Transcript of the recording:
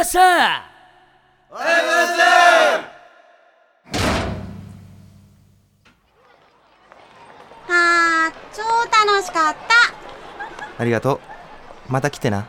ーさはあ超楽しかった。ありがとう。また来てな。